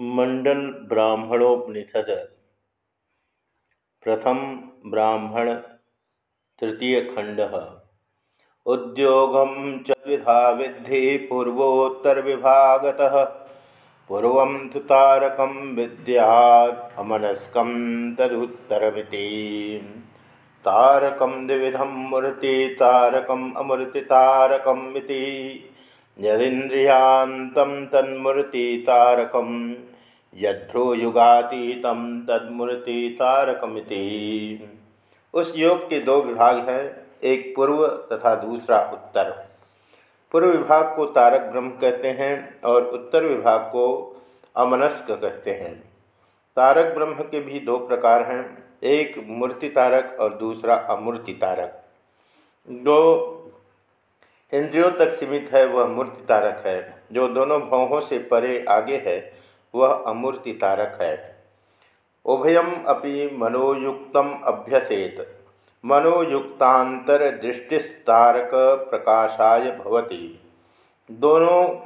मंडल ब्राह्मणोपनिषद। प्रथम ब्राह्मण तृतीय खंड। उद्योगम च विधा विद्धि पूर्वोत्तर विभागतः। पूर्व तो तारक विद्यामनस्क तदुत्तरमिति। तारकम द्विधम मूर्ति तारकम अमूर्ति तारकमिति यदीन्द्रियांतं तन्मूर्तितारकं, यद्भ्रूयुगातीतं तद्मूर्तितारकमिति उस योग के दो विभाग हैं, एक पूर्व तथा दूसरा उत्तर। पूर्व विभाग को तारक ब्रह्म कहते हैं और उत्तर विभाग को अमनस्क कहते हैं। तारक ब्रह्म के भी दो प्रकार हैं, एक मूर्ति तारक और दूसरा अमूर्ति तारक दो इंद्रियों तक सीमित है, वह मूर्ति तारक है। जो दोनों भावों से परे आगे है, वह अमूर्ति तारक है। उभयम अपि मनोयुक्त अभ्यसेत। मनोयुक्तांतर दृष्टिस्तारक प्रकाशाय भवति। दोनों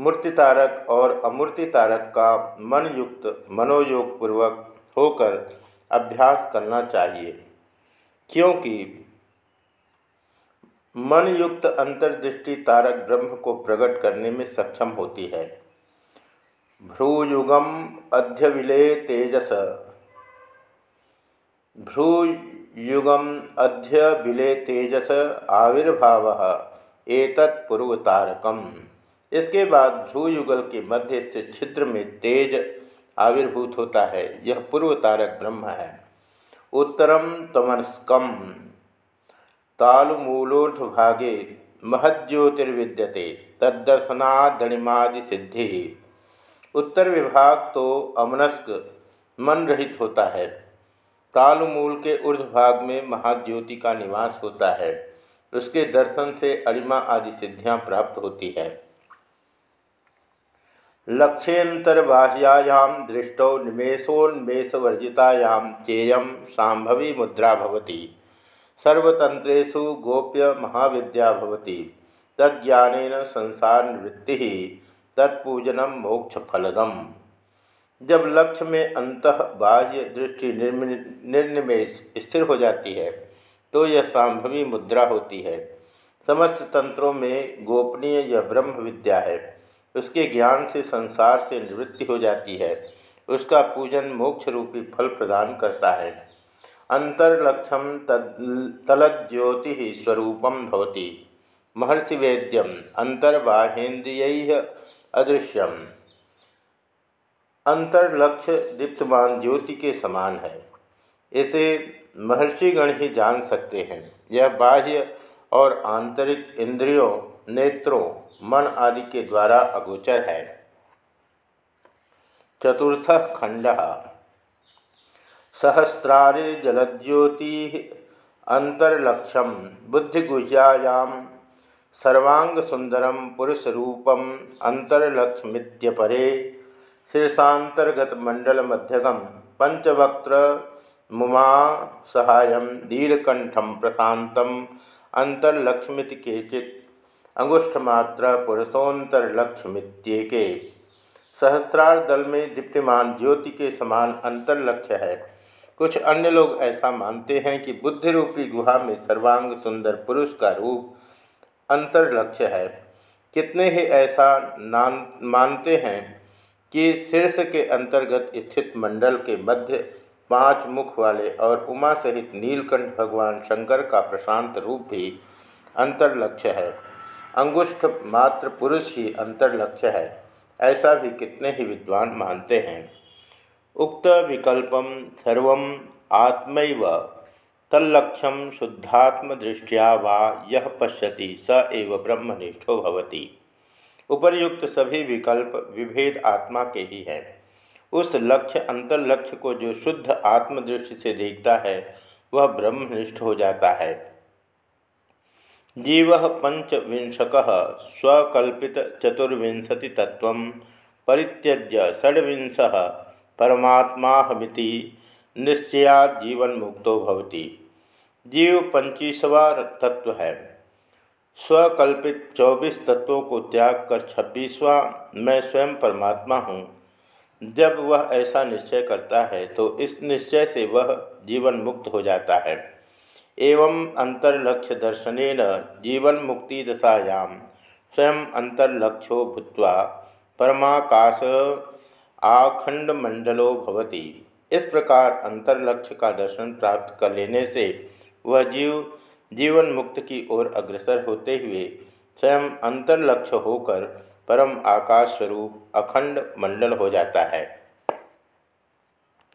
मूर्ति तारक और अमूर्ति तारक का मन युक्त मनोयोग पूर्वक होकर अभ्यास करना चाहिए। क्योंकि मन युक्त अंतर्दृष्टि तारक ब्रह्म को प्रकट करने में सक्षम होती है। भ्रूयुगम अध्यविले तेजस। भ्रूयुगम अध्यविले तेजस आविर्भाव एतत् पूर्व तारकम। इसके बाद भ्रूयुगल के मध्य से छिद्र में तेज आविर्भूत होता है। यह पूर्व तारक ब्रह्म है। उत्तरम तमस्कम तालुमूलोर्धभागे महज्योतिर्विद्यते तदर्शनादणिमादि सिद्धि उत्तर विभाग तो अमनस्क मन रहित होता है। तालुमूल के ऊर्धभाग में महाज्योति का निवास होता है। उसके दर्शन से अणिमा आदि सिद्धियाँ प्राप्त होती है। लक्ष्यंतर्बाह्यायाम दृष्टौ निमेषोन्मेषवर्जितायाम चेयम सांभवी मुद्रा भवती। सर्वतंत्रेषु गोप्य महाविद्या तज्ञान संसार निवृत्ति तत्पूजनम मोक्ष फलदम जब लक्ष्य में अंत बाह्य दृष्टि निर्निमेश स्थिर हो जाती है तो यह सांभवी मुद्रा होती है। समस्त तंत्रों में गोपनीय यह ब्रह्म विद्या है। उसके ज्ञान से संसार से निवृत्ति हो जाती है। उसका पूजन मोक्ष रूपी फल प्रदान करता है। अंतर्लक्षम तलज्योति स्वरूपम भवति। महर्षि वेद्यम अंतर्बाहेन्द्रिय अदृश्यम। अंतर्लक्ष्य दीप्तमान ज्योति के समान है। इसे महर्षिगण ही जान सकते हैं। यह बाह्य और आंतरिक इंद्रियों, नेत्रों, मन आदि के द्वारा अगोचर है। चतुर्थ खंड। सहस्रारे जलद्योति अंतर्लक्ष्यम बुद्धिगुह्यायाम सर्वांगसुंदरम पुरुषरूपम अंतर्लक्ष्मीत्यपरे शीर्षांतर्गतमंडलमध्यगम पंचवक्त्र मुमा सहाय दीर्घकंठम प्रशांतम अंतर्लक्ष्मित केचित अंगुष्ठमात्र पुरुषोत्तरलक्ष्मीत्येके सहस्रार दल में दीप्तिमान ज्योति के समान अंतर्लक्ष्य है। कुछ अन्य लोग ऐसा मानते हैं कि बुद्धि रूपी गुहा में सर्वांग सुंदर पुरुष का रूप अंतर लक्ष्य है। कितने ही ऐसा नान, मानते हैं कि शीर्ष के अंतर्गत स्थित मंडल के मध्य पाँच मुख वाले और उमा सहित नीलकंठ भगवान शंकर का प्रशांत रूप भी अंतर्लक्ष्य है। अंगुष्ठ मात्र पुरुष ही अंतर्लक्ष्य है, ऐसा भी कितने ही विद्वान मानते हैं। उक्त विकल्पम सर्व आत्मैव तल्लक्ष्यम शुद्धात्मदृष्टिया वा यह पश्यति स एव ब्रह्मनिष्ठो भवति। उपर्युक्त सभी विकल्प विभेद आत्मा के ही हैं। उस लक्ष्य अंतर लक्ष्य को जो शुद्ध आत्मदृष्टि से देखता है, वह ब्रह्मनिष्ठ हो जाता है। जीव पंचविंशक, स्वकल्पित चतुर्विंशति तत्व परित्यज्य षड्विंश परमात्माहमिति निश्चया जीवन मुक्तो भवति। जीव पंचीसवा तत्व है। स्वकल्पित चौबीस तत्वों को त्याग कर छब्बीसवा मैं स्वयं परमात्मा हूँ। जब वह ऐसा निश्चय करता है तो इस निश्चय से वह जीवन मुक्त हो जाता है। एवं अंतर्लक्ष्य दर्शन जीवन मुक्ति दशायां स्वयं अंतर्लक्षो भूत्वा परमाकाश आखंड मंडलो भवती। इस प्रकार अंतर्लक्ष्य का दर्शन प्राप्त कर लेने से वह जीव जीवन मुक्त की ओर अग्रसर होते हुए स्वयं अंतर्लक्ष्य होकर परम आकाश स्वरूप अखंड मंडल हो जाता है।